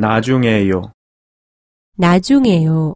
나중에요. 나중에요.